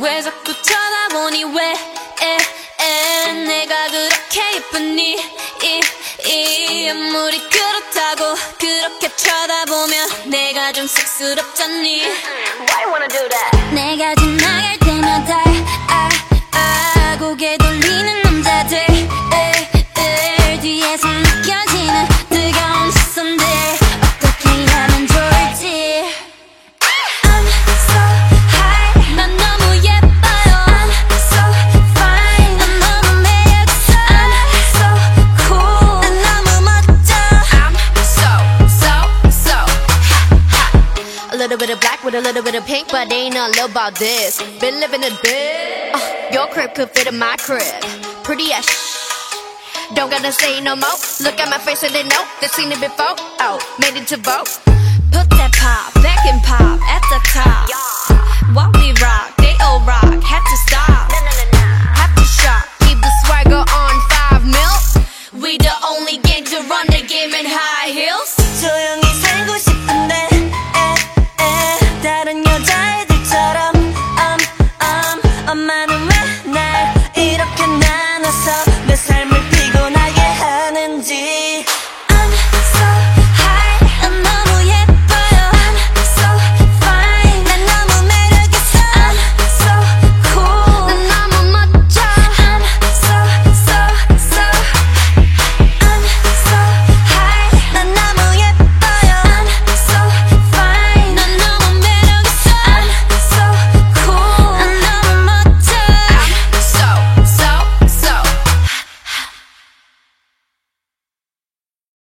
왜 자꾸 쳐다보니 왜? 에, 에, 내가 그렇게 예쁘니? 이, 이 아무리 그렇다고 그렇게 쳐다보면 내가 좀 쑥스럽잖니? Why wanna do that? 내가 지나갈 with a little bit of pink, but they ain't nothing love about this. Been living a bit. Uh, your crib could fit in my crib. Pretty as shh. Don't gotta say no more. Look at my face and they know they seen it before. Oh, made it to vote. Put that pop back and pop at the top. While we rock, they all rock. Had to stop. Have to shop. Keep the swagger on five mil. We the only gang to run the game in high heels. 엄마는 왜 날 이렇게 나눠서 내 삶을 피곤하게 하는지.